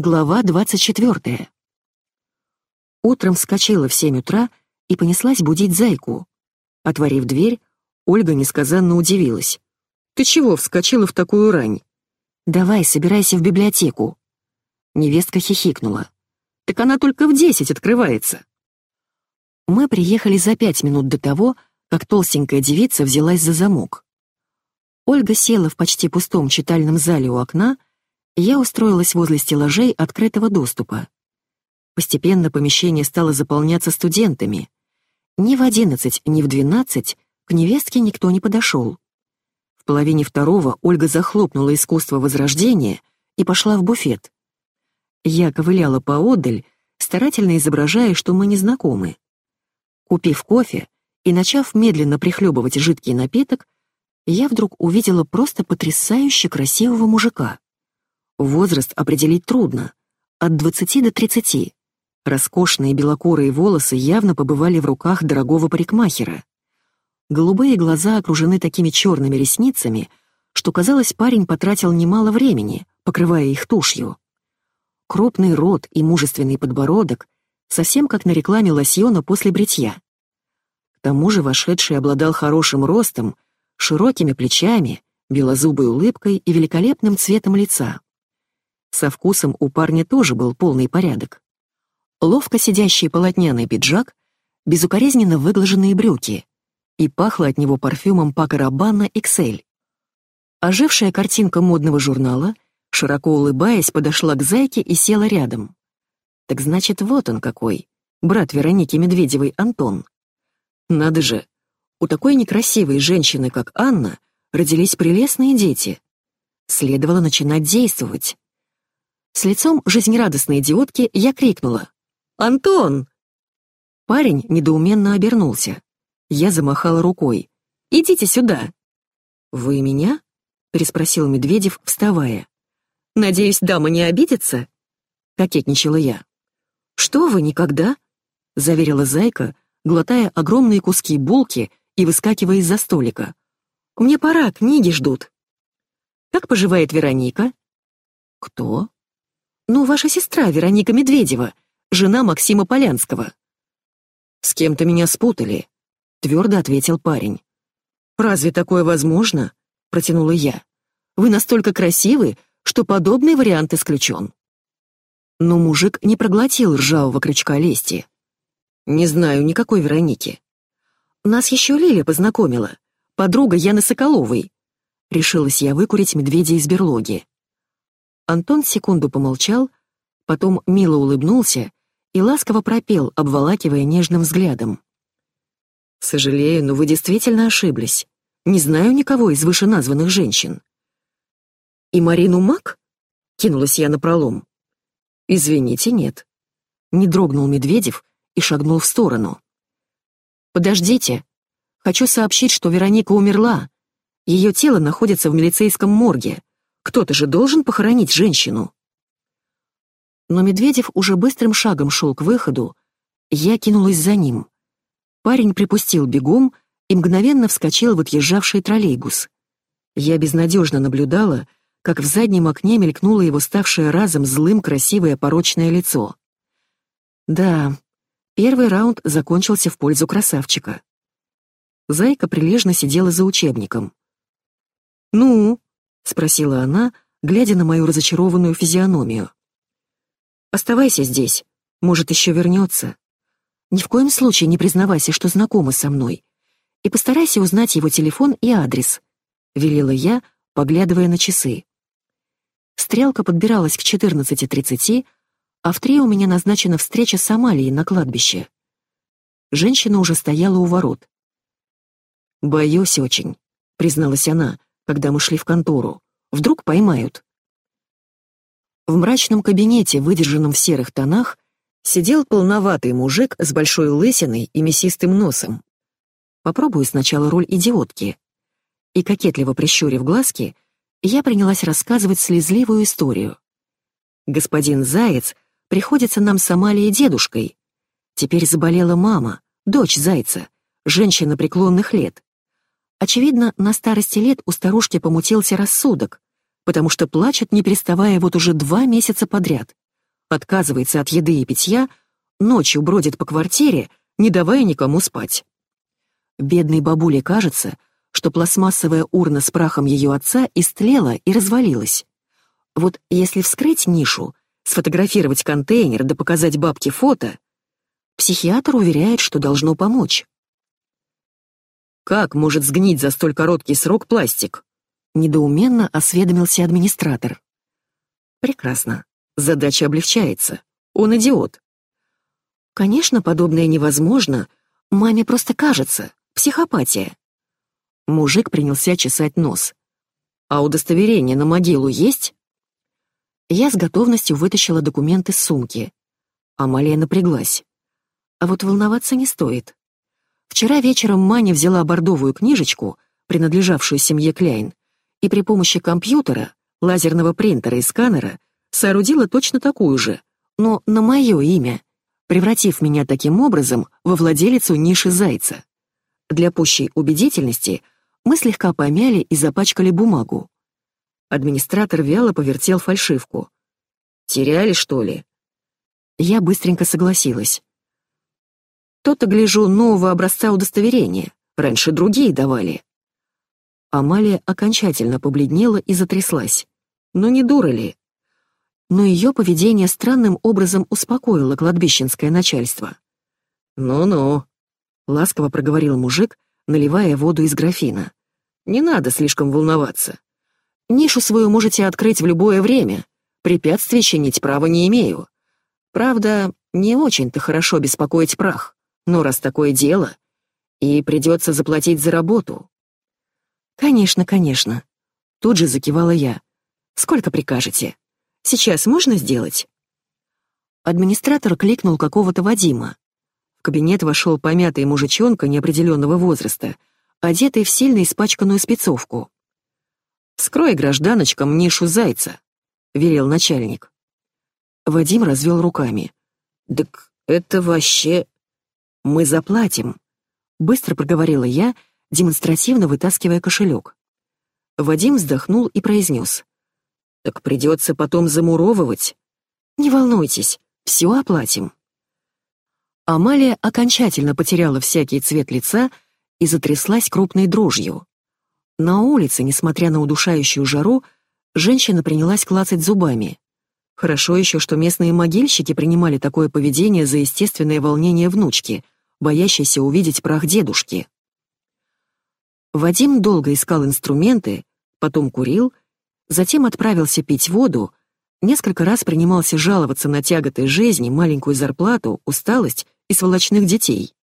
Глава 24. Утром вскочила в семь утра и понеслась будить зайку. Отворив дверь, Ольга несказанно удивилась. «Ты чего вскочила в такую рань?» «Давай, собирайся в библиотеку». Невестка хихикнула. «Так она только в десять открывается». Мы приехали за пять минут до того, как толстенькая девица взялась за замок. Ольга села в почти пустом читальном зале у окна я устроилась возле стеллажей открытого доступа. Постепенно помещение стало заполняться студентами. Ни в одиннадцать, ни в двенадцать к невестке никто не подошел. В половине второго Ольга захлопнула искусство возрождения и пошла в буфет. Я ковыляла поодаль, старательно изображая, что мы не знакомы. Купив кофе и начав медленно прихлебывать жидкий напиток, я вдруг увидела просто потрясающе красивого мужика. Возраст определить трудно. От 20 до 30. Роскошные белокурые волосы явно побывали в руках дорогого парикмахера. Голубые глаза окружены такими черными ресницами, что, казалось, парень потратил немало времени, покрывая их тушью. Крупный рот и мужественный подбородок, совсем как на рекламе лосьона после бритья. К тому же вошедший обладал хорошим ростом, широкими плечами, белозубой улыбкой и великолепным цветом лица. Со вкусом у парня тоже был полный порядок. Ловко сидящий полотняный пиджак, безукоризненно выглаженные брюки, и пахло от него парфюмом Пака Раббана XL. Ожившая картинка модного журнала, широко улыбаясь, подошла к зайке и села рядом. Так значит, вот он какой, брат Вероники Медведевой Антон. Надо же, у такой некрасивой женщины, как Анна, родились прелестные дети. Следовало начинать действовать. С лицом жизнерадостной идиотки я крикнула. «Антон!» Парень недоуменно обернулся. Я замахала рукой. «Идите сюда!» «Вы меня?» — переспросил Медведев, вставая. «Надеюсь, дама не обидится?» — кокетничала я. «Что вы, никогда?» — заверила Зайка, глотая огромные куски булки и выскакивая из-за столика. «Мне пора, книги ждут». «Как поживает Вероника?» «Кто?» «Ну, ваша сестра Вероника Медведева, жена Максима Полянского». «С кем-то меня спутали», — твердо ответил парень. «Разве такое возможно?» — протянула я. «Вы настолько красивы, что подобный вариант исключен». Но мужик не проглотил ржавого крючка лести. «Не знаю никакой Вероники. Нас еще Лиля познакомила, подруга Яны Соколовой». Решилась я выкурить медведя из берлоги. Антон секунду помолчал, потом мило улыбнулся и ласково пропел, обволакивая нежным взглядом. «Сожалею, но вы действительно ошиблись. Не знаю никого из вышеназванных женщин». «И Марину Мак?» — кинулась я на пролом. «Извините, нет». Не дрогнул Медведев и шагнул в сторону. «Подождите. Хочу сообщить, что Вероника умерла. Ее тело находится в милицейском морге. Кто-то же должен похоронить женщину. Но Медведев уже быстрым шагом шел к выходу, я кинулась за ним. Парень припустил бегом и мгновенно вскочил в отъезжавший троллейбус. Я безнадежно наблюдала, как в заднем окне мелькнуло его ставшее разом злым красивое порочное лицо. Да, первый раунд закончился в пользу красавчика. Зайка прилежно сидела за учебником. «Ну?» — спросила она, глядя на мою разочарованную физиономию. «Оставайся здесь, может, еще вернется. Ни в коем случае не признавайся, что знакома со мной, и постарайся узнать его телефон и адрес», — велела я, поглядывая на часы. Стрелка подбиралась к 14.30, а в три у меня назначена встреча с Амалией на кладбище. Женщина уже стояла у ворот. «Боюсь очень», — призналась она, когда мы шли в контору. Вдруг поймают. В мрачном кабинете, выдержанном в серых тонах, сидел полноватый мужик с большой лысиной и мясистым носом. Попробую сначала роль идиотки. И кокетливо прищурив глазки, я принялась рассказывать слезливую историю. Господин Заяц приходится нам с Амалией дедушкой. Теперь заболела мама, дочь Зайца, женщина преклонных лет. Очевидно, на старости лет у старушки помутился рассудок, потому что плачет, не переставая вот уже два месяца подряд. отказывается от еды и питья, ночью бродит по квартире, не давая никому спать. Бедной бабуле кажется, что пластмассовая урна с прахом ее отца истлела и развалилась. Вот если вскрыть нишу, сфотографировать контейнер да показать бабке фото, психиатр уверяет, что должно помочь. «Как может сгнить за столь короткий срок пластик?» Недоуменно осведомился администратор. «Прекрасно. Задача облегчается. Он идиот». «Конечно, подобное невозможно. Маме просто кажется. Психопатия». Мужик принялся чесать нос. «А удостоверение на могилу есть?» Я с готовностью вытащила документы из сумки. Амалия напряглась. А вот волноваться не стоит. Вчера вечером Маня взяла бордовую книжечку, принадлежавшую семье Кляйн, и при помощи компьютера, лазерного принтера и сканера соорудила точно такую же, но на мое имя, превратив меня таким образом во владелицу ниши зайца. Для пущей убедительности мы слегка помяли и запачкали бумагу. Администратор вяло повертел фальшивку. «Теряли, что ли?» Я быстренько согласилась. То-то, гляжу, нового образца удостоверения. Раньше другие давали. Амалия окончательно побледнела и затряслась. Но не дура ли? Но ее поведение странным образом успокоило кладбищенское начальство. «Ну-ну», — ласково проговорил мужик, наливая воду из графина. «Не надо слишком волноваться. Нишу свою можете открыть в любое время. Препятствий чинить права не имею. Правда, не очень-то хорошо беспокоить прах. Но раз такое дело, и придется заплатить за работу. Конечно, конечно. Тут же закивала я. Сколько прикажете? Сейчас можно сделать? Администратор кликнул какого-то Вадима. В кабинет вошел помятый мужичонка неопределенного возраста, одетый в сильно испачканную спецовку. «Скрой гражданочкам нишу зайца», — велел начальник. Вадим развел руками. «Так это вообще...» «Мы заплатим», — быстро проговорила я, демонстративно вытаскивая кошелек. Вадим вздохнул и произнес. «Так придется потом замуровывать». «Не волнуйтесь, все оплатим». Амалия окончательно потеряла всякий цвет лица и затряслась крупной дрожью. На улице, несмотря на удушающую жару, женщина принялась клацать зубами. Хорошо еще, что местные могильщики принимали такое поведение за естественное волнение внучки, боящейся увидеть прах дедушки. Вадим долго искал инструменты, потом курил, затем отправился пить воду, несколько раз принимался жаловаться на тяготы жизни, маленькую зарплату, усталость и сволочных детей.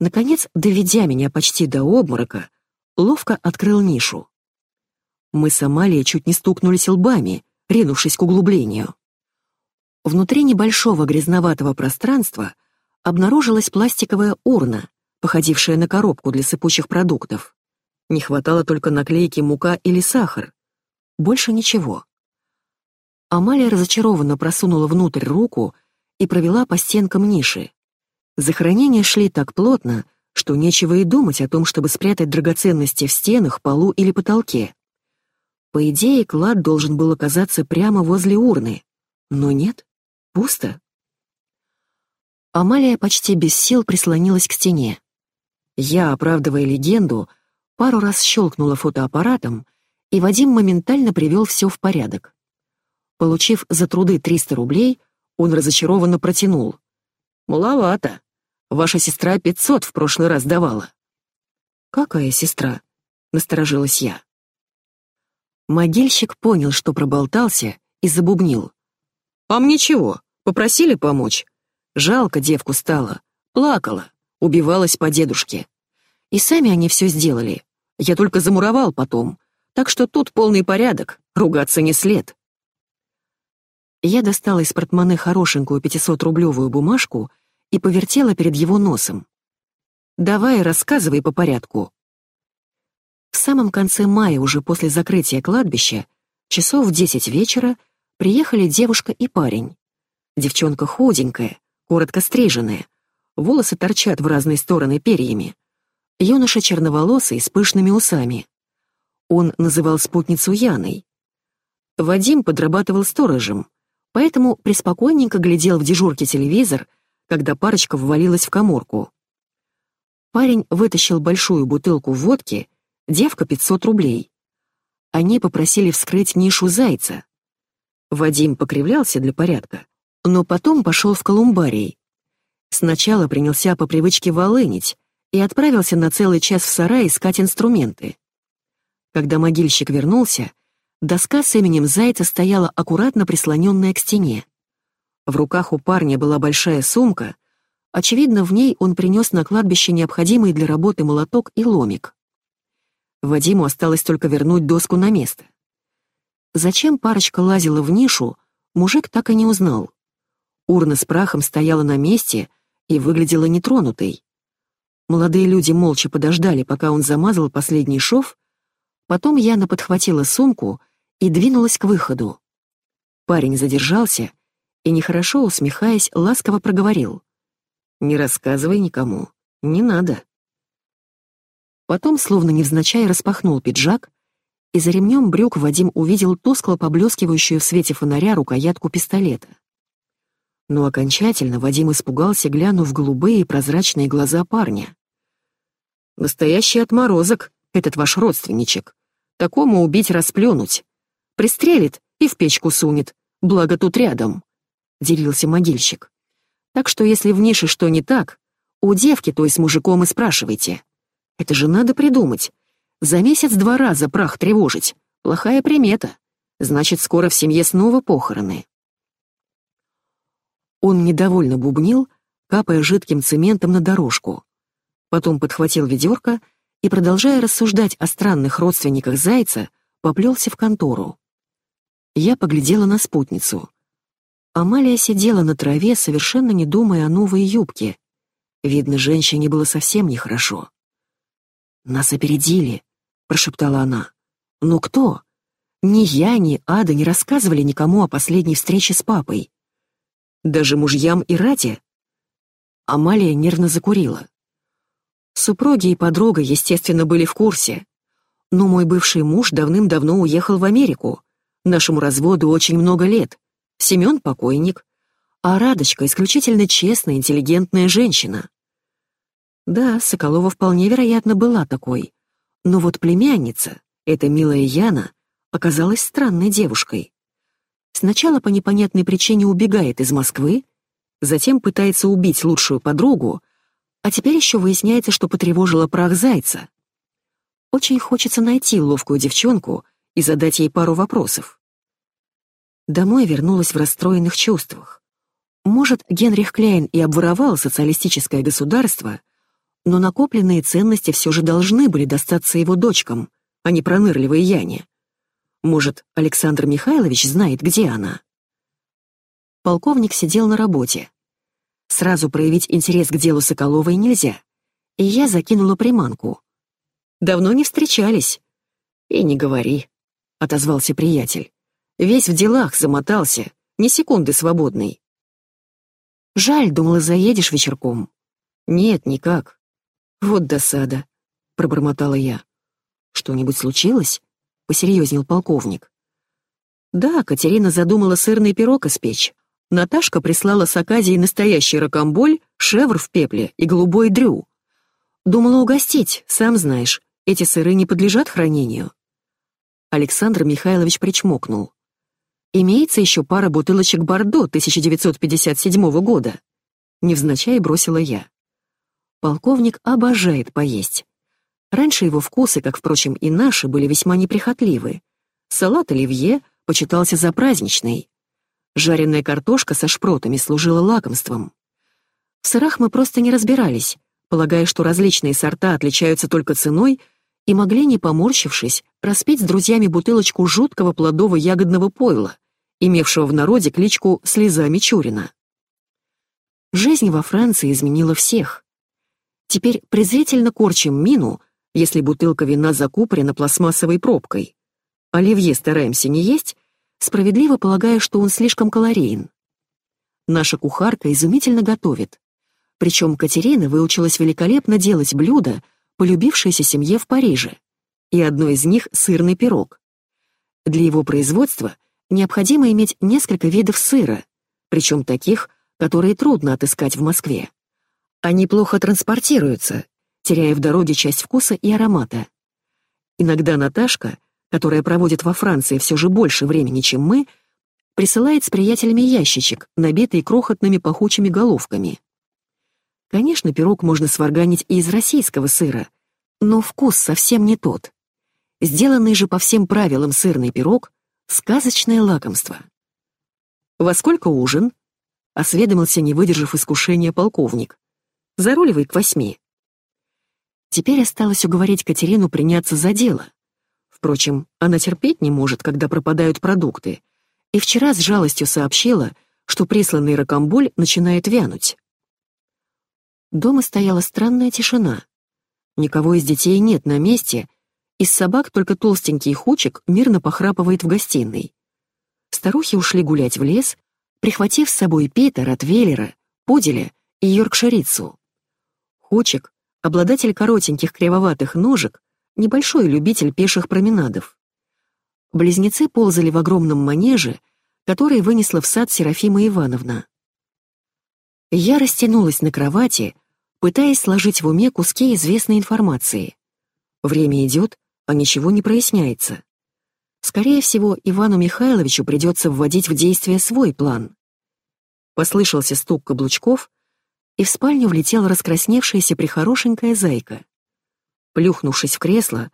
Наконец, доведя меня почти до обморока, ловко открыл нишу. Мы с Амалией чуть не стукнулись лбами, ринувшись к углублению. Внутри небольшого грязноватого пространства обнаружилась пластиковая урна, походившая на коробку для сыпучих продуктов. Не хватало только наклейки «мука» или «сахар». Больше ничего. Амалия разочарованно просунула внутрь руку и провела по стенкам ниши. Захоронения шли так плотно, что нечего и думать о том, чтобы спрятать драгоценности в стенах, полу или потолке. По идее, клад должен был оказаться прямо возле урны. Но нет, пусто. Амалия почти без сил прислонилась к стене. Я, оправдывая легенду, пару раз щелкнула фотоаппаратом, и Вадим моментально привел все в порядок. Получив за труды 300 рублей, он разочарованно протянул. «Маловато. Ваша сестра 500 в прошлый раз давала». «Какая сестра?» — насторожилась я. Могильщик понял, что проболтался, и забубнил. «А мне чего? Попросили помочь? Жалко девку стало. Плакала, убивалась по дедушке. И сами они все сделали. Я только замуровал потом. Так что тут полный порядок, ругаться не след». Я достала из портмоне хорошенькую 500-рублевую бумажку и повертела перед его носом. «Давай, рассказывай по порядку», в самом конце мая, уже после закрытия кладбища, часов в десять вечера, приехали девушка и парень. Девчонка худенькая, коротко стриженная, волосы торчат в разные стороны перьями. Юноша черноволосый, с пышными усами. Он называл спутницу Яной. Вадим подрабатывал сторожем, поэтому преспокойненько глядел в дежурке телевизор, когда парочка ввалилась в коморку. Парень вытащил большую бутылку водки, девка 500 рублей. Они попросили вскрыть нишу зайца. Вадим покривлялся для порядка, но потом пошел в колумбарий. Сначала принялся по привычке волынить и отправился на целый час в сарай искать инструменты. Когда могильщик вернулся, доска с именем Зайца стояла аккуратно прислоненная к стене. В руках у парня была большая сумка, очевидно, в ней он принес на кладбище необходимый для работы молоток и ломик. Вадиму осталось только вернуть доску на место. Зачем парочка лазила в нишу, мужик так и не узнал. Урна с прахом стояла на месте и выглядела нетронутой. Молодые люди молча подождали, пока он замазал последний шов, потом Яна подхватила сумку и двинулась к выходу. Парень задержался и, нехорошо усмехаясь, ласково проговорил. «Не рассказывай никому, не надо». Потом, словно невзначай, распахнул пиджак, и за ремнем брюк Вадим увидел тускло поблескивающую в свете фонаря рукоятку пистолета. Но окончательно Вадим испугался, глянув в голубые прозрачные глаза парня. «Настоящий отморозок, этот ваш родственничек. Такому убить расплюнуть. Пристрелит и в печку сунет, благо тут рядом», — делился могильщик. «Так что если в нише что не так, у девки той с мужиком и спрашивайте. Это же надо придумать. За месяц два раза прах тревожить. Плохая примета. Значит, скоро в семье снова похороны». Он недовольно бубнил, капая жидким цементом на дорожку. Потом подхватил ведерко и, продолжая рассуждать о странных родственниках Зайца, поплелся в контору. Я поглядела на спутницу. Амалия сидела на траве, совершенно не думая о новой юбке. Видно, женщине было совсем нехорошо. «Нас опередили», — прошептала она. «Но кто? Ни я, ни Ада не рассказывали никому о последней встрече с папой. Даже мужьям и Рате?» Амалия нервно закурила. Супруги и подруга, естественно, были в курсе. Но мой бывший муж давным-давно уехал в Америку. Нашему разводу очень много лет. Семен покойник. А Радочка исключительно честная, интеллигентная женщина. Да, Соколова вполне вероятно была такой. Но вот племянница, эта милая Яна, оказалась странной девушкой. Сначала по непонятной причине убегает из Москвы, затем пытается убить лучшую подругу, а теперь еще выясняется, что потревожила прах зайца. Очень хочется найти ловкую девчонку и задать ей пару вопросов. Домой вернулась в расстроенных чувствах. Может, Генрих Кляйн и обворовал социалистическое государство, но накопленные ценности все же должны были достаться его дочкам, а не пронырливой Яне. Может, Александр Михайлович знает, где она? Полковник сидел на работе. Сразу проявить интерес к делу Соколовой нельзя. И я закинула приманку. «Давно не встречались». «И не говори», — отозвался приятель. «Весь в делах замотался, ни секунды свободной». «Жаль, думала, заедешь вечерком». «Нет, никак». «Вот досада», — пробормотала я. «Что-нибудь случилось?» — посерьезнел полковник. Да, Катерина задумала сырный пирог испечь. Наташка прислала с Аказией настоящий ракомболь, шевр в пепле и голубой дрю. Думала угостить, сам знаешь, эти сыры не подлежат хранению. Александр Михайлович причмокнул. Имеется еще пара бутылочек Бордо 1957 года. Невзначай бросила я. Полковник обожает поесть. Раньше его вкусы, как, впрочем, и наши, были весьма неприхотливы. Салат оливье почитался за праздничный. Жареная картошка со шпротами служила лакомством. В сырах мы просто не разбирались, полагая, что различные сорта отличаются только ценой, и могли, не поморщившись, распить с друзьями бутылочку жуткого плодово-ягодного пойла, имевшего в народе кличку «Слеза Мичурина». Жизнь во Франции изменила всех. Теперь презрительно корчим мину, если бутылка вина закупорена пластмассовой пробкой. Оливье стараемся не есть, справедливо полагая, что он слишком калорийен. Наша кухарка изумительно готовит. Причем Катерина выучилась великолепно делать блюда, полюбившиеся семье в Париже. И одно из них — сырный пирог. Для его производства необходимо иметь несколько видов сыра, причем таких, которые трудно отыскать в Москве. Они плохо транспортируются, теряя в дороге часть вкуса и аромата. Иногда Наташка, которая проводит во Франции все же больше времени, чем мы, присылает с приятелями ящичек, набитый крохотными пахучими головками. Конечно, пирог можно сварганить и из российского сыра, но вкус совсем не тот. Сделанный же по всем правилам сырный пирог — сказочное лакомство. «Во сколько ужин?» — осведомился, не выдержав искушения полковник. «Заруливай к восьми». Теперь осталось уговорить Катерину приняться за дело. Впрочем, она терпеть не может, когда пропадают продукты, и вчера с жалостью сообщила, что присланный ракомболь начинает вянуть. Дома стояла странная тишина. Никого из детей нет на месте, из собак только толстенький хучик мирно похрапывает в гостиной. Старухи ушли гулять в лес, прихватив с собой Пита, Ротвейлера, Пуделя и Йоркширицу. Хучик, обладатель коротеньких кривоватых ножек, небольшой любитель пеших променадов. Близнецы ползали в огромном манеже, который вынесла в сад Серафима Ивановна. Я растянулась на кровати, пытаясь сложить в уме куски известной информации. Время идет, а ничего не проясняется. Скорее всего, Ивану Михайловичу придется вводить в действие свой план. Послышался стук каблучков, и в спальню влетела раскрасневшаяся прихорошенькая зайка. Плюхнувшись в кресло,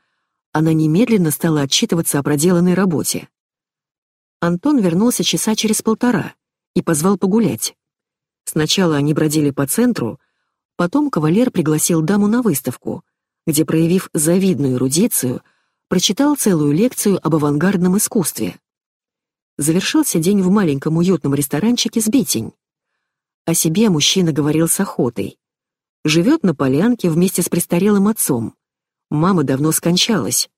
она немедленно стала отчитываться о проделанной работе. Антон вернулся часа через полтора и позвал погулять. Сначала они бродили по центру, потом кавалер пригласил даму на выставку, где, проявив завидную эрудицию, прочитал целую лекцию об авангардном искусстве. Завершился день в маленьком уютном ресторанчике с битень. О себе мужчина говорил с охотой. Живет на полянке вместе с престарелым отцом. Мама давно скончалась.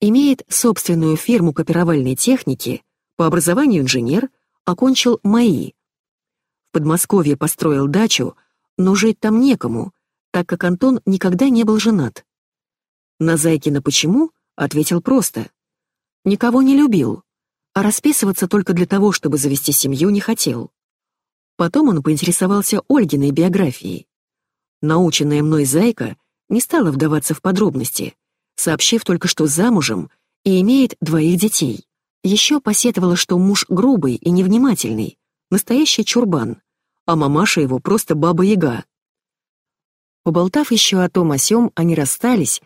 Имеет собственную фирму копировальной техники, по образованию инженер, окончил МАИ. В Подмосковье построил дачу, но жить там некому, так как Антон никогда не был женат. На Зайкина почему ответил просто. Никого не любил, а расписываться только для того, чтобы завести семью, не хотел. Потом он поинтересовался Ольгиной биографией. Наученная мной Зайка не стала вдаваться в подробности, сообщив только, что замужем и имеет двоих детей. Еще посетовала, что муж грубый и невнимательный, настоящий чурбан, а мамаша его просто баба-яга. Поболтав еще о том о сём, они расстались,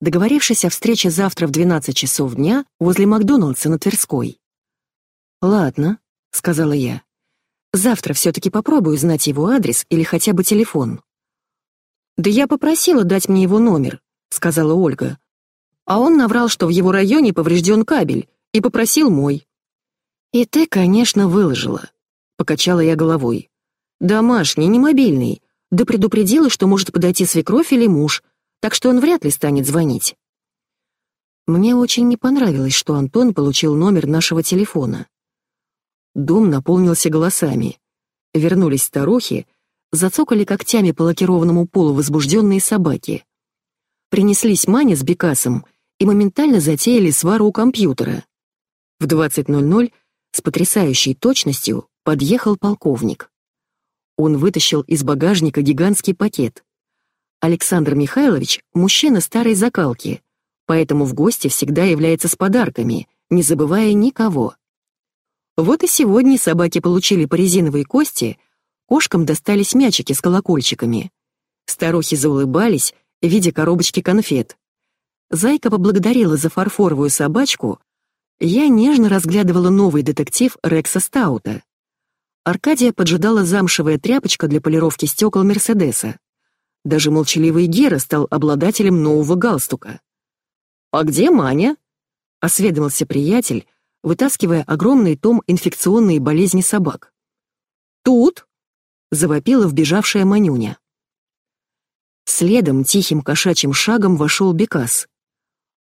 договорившись о встрече завтра в 12 часов дня возле Макдоналдса на Тверской. «Ладно», — сказала я. «Завтра все-таки попробую знать его адрес или хотя бы телефон». «Да я попросила дать мне его номер», — сказала Ольга. А он наврал, что в его районе поврежден кабель, и попросил мой. «И ты, конечно, выложила», — покачала я головой. «Домашний, не мобильный. Да предупредила, что может подойти свекровь или муж, так что он вряд ли станет звонить». Мне очень не понравилось, что Антон получил номер нашего телефона. Дом наполнился голосами. Вернулись старухи, зацокали когтями по лакированному полу возбужденные собаки. Принеслись Маня с Бекасом и моментально затеяли свару у компьютера. В 20.00 с потрясающей точностью подъехал полковник. Он вытащил из багажника гигантский пакет. Александр Михайлович — мужчина старой закалки, поэтому в гости всегда является с подарками, не забывая никого. Вот и сегодня собаки получили по резиновой кости, кошкам достались мячики с колокольчиками. Старухи заулыбались, видя коробочки конфет. Зайка поблагодарила за фарфоровую собачку, я нежно разглядывала новый детектив Рекса Стаута. Аркадия поджидала замшевая тряпочка для полировки стекол Мерседеса. Даже молчаливый Гера стал обладателем нового галстука. «А где Маня?» — осведомился приятель, вытаскивая огромный том инфекционные болезни собак. «Тут!» — завопила вбежавшая Манюня. Следом тихим кошачьим шагом вошел Бекас.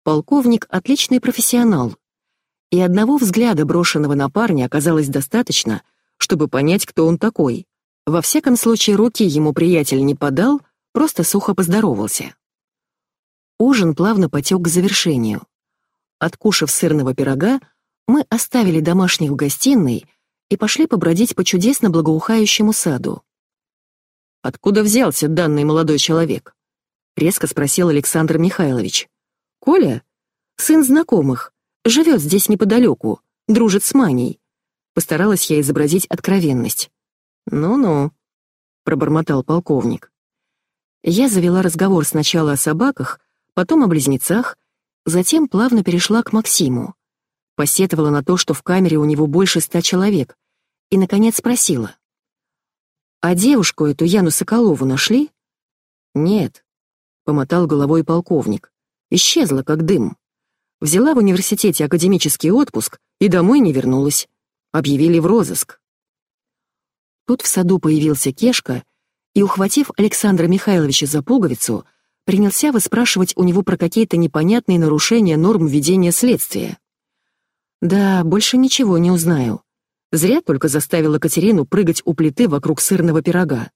Полковник — отличный профессионал, и одного взгляда, брошенного на парня, оказалось достаточно — чтобы понять, кто он такой. Во всяком случае, руки ему приятель не подал, просто сухо поздоровался. Ужин плавно потек к завершению. Откушав сырного пирога, Мы оставили домашних в гостиной и пошли побродить по чудесно благоухающему саду. «Откуда взялся данный молодой человек?» — резко спросил Александр Михайлович. «Коля? Сын знакомых. Живет здесь неподалеку, дружит с Маней». Постаралась я изобразить откровенность. «Ну-ну», — пробормотал полковник. Я завела разговор сначала о собаках, потом о близнецах, затем плавно перешла к Максиму. Посетовала на то, что в камере у него больше ста человек, и, наконец, спросила. «А девушку эту Яну Соколову нашли?» «Нет», — помотал головой полковник. «Исчезла, как дым. Взяла в университете академический отпуск и домой не вернулась. Объявили в розыск». Тут в саду появился Кешка и, ухватив Александра Михайловича за пуговицу, принялся выспрашивать у него про какие-то непонятные нарушения норм ведения следствия. «Да, больше ничего не узнаю. Зря только заставила Катерину прыгать у плиты вокруг сырного пирога.